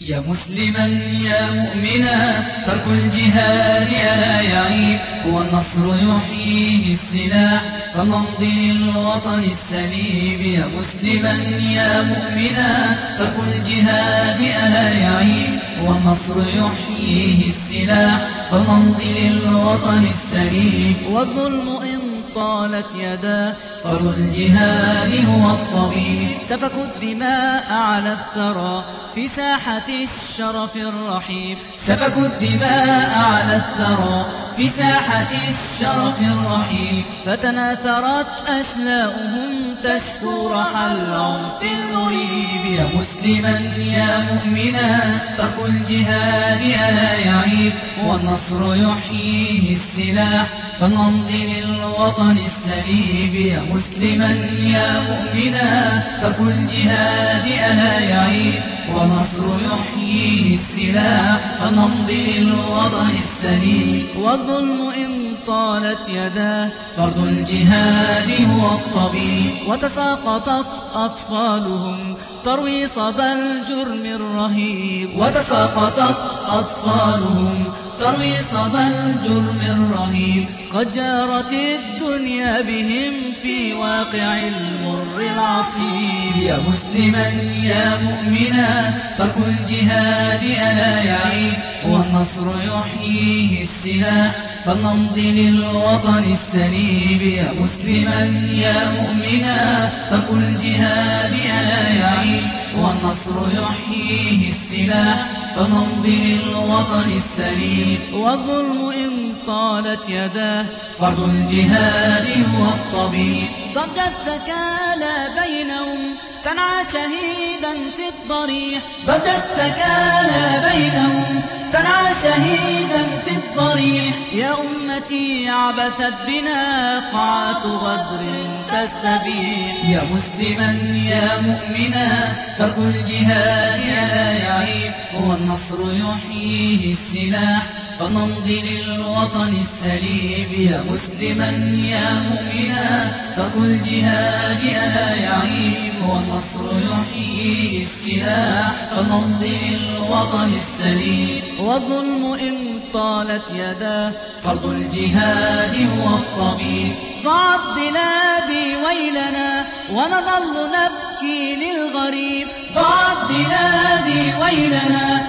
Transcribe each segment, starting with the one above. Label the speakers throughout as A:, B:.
A: يا مسلما يا مؤمنا ترك الجهاد ألا يعيب والنصر يحييه السلاح فنمض للوطن السليم يا مسلما يا مؤمنا ترك الجهاد ألا يعيب والنصر يحييه السلاح فنمض للوطن السليم
B: والظلم إن طالت يدا
A: فرض الجهاد هو الطبيب.
B: سفك الدماء على الثرى في ساحة الشرف الرحيم.
A: سفك الدماء على الثرى في ساحة الشرف الرحيم.
B: فتناثرت أشلاؤهم تشكو رحى العنف المريب.
A: يا مسلما يا مؤمنا ترك الجهاد ألا يعيب. والنصر يحييه السلاح. فلنمضي للوطن السليب يا مسلما يا مؤمنا ترك الجهاد ألا يعيب ونصر يحييه السلاح. فنمضي للوطن السليم
B: والظلم إن طالت يداه
A: فرض الجهاد هو الطبيب.
B: وتساقطت أطفالهم تروي صدى الجرم الرهيب.
A: وتساقطت أطفالهم تروي صدى الجرم الرهيب
B: قد جارت الدنيا بهم في واقع المر العصيب
A: يا مسلما يا مؤمنا ترك الجهاد ألا يعيب والنصر يحييه السلاح فلنمضي للوطن السليب. يا مسلما يا مؤمنا ترك الجهاد ألا يعيب والنصر يحييه السلاح فنمضي للوطن السليم.
B: والظلم إن طالت يداه.
A: فرض الجهاد هو الطبيب.
B: ضجت ثكالى بينهم. تنعى شهيدا في الضريح.
A: ضجت ثكالى بينهم تنعى شهيدا في الضريح.
B: يا أمتي عبثت بنا قاعة غدر تستبيح.
A: يا مسلما يا مؤمنا ترك الجهاد لا يعيب والنصر يحييه السلاح. فنمضي للوطن السليم يا مسلما يا مؤمنا ترك الجهاد لا يعيب والنصر يحييه السلاح. فنمضي للوطن السليم.
B: والظلم إن طالت يداه
A: فرض الجهاد هو الطبيب.
B: ضاعت بلادي ويلنا ونظل نبكي للغريب.
A: ضاعت بلادي ويلنا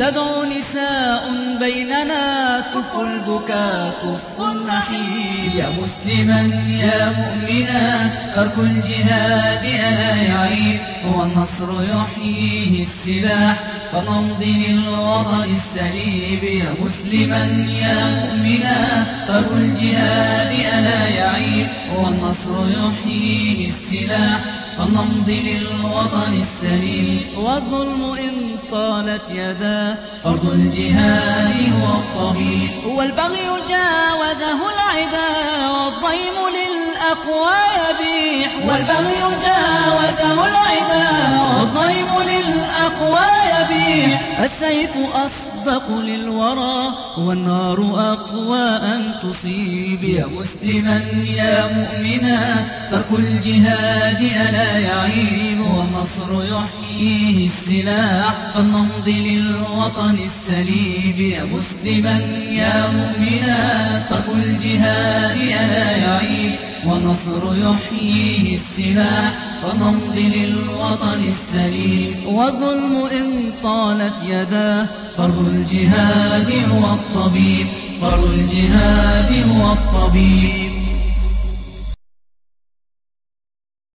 B: تدعو نساء بيننا كف البكاء كف النحيب
A: يا مسلما يا مؤمنا ترك الجهاد ألا يعيب. والنصر يحييه السلاح فنمضي للوطن السليب. يا مسلما يا مؤمنا ترك الجهاد ألا يعيب. والنصر يحييه السلاح فنمضي للوطن السليم
B: والظلم إن طالت يداه
A: فرض الجهاد هو الطبيب.
B: هو البغي جاوزه العدا والضيم للأقوى يبيح
A: والبغي جاوزه العدا والضيم للأقوى يبيح
B: السيف أصدق للورى والنار أقوى أن تصيب
A: يا مسلما يا مؤمنا ترك الجهاد ألا يعيب والنصر يحييه السلاح فلنمضي للوطن السليم يا مسلما يا مؤمنا ترك الجهاد ألا يعيب ونصر يحييه السلاح فنمضي للوطن السليم.
B: والظلم إن طالت يداه
A: فرض الجهاد هو الطبيب فرض الجهاد هو الطبيب.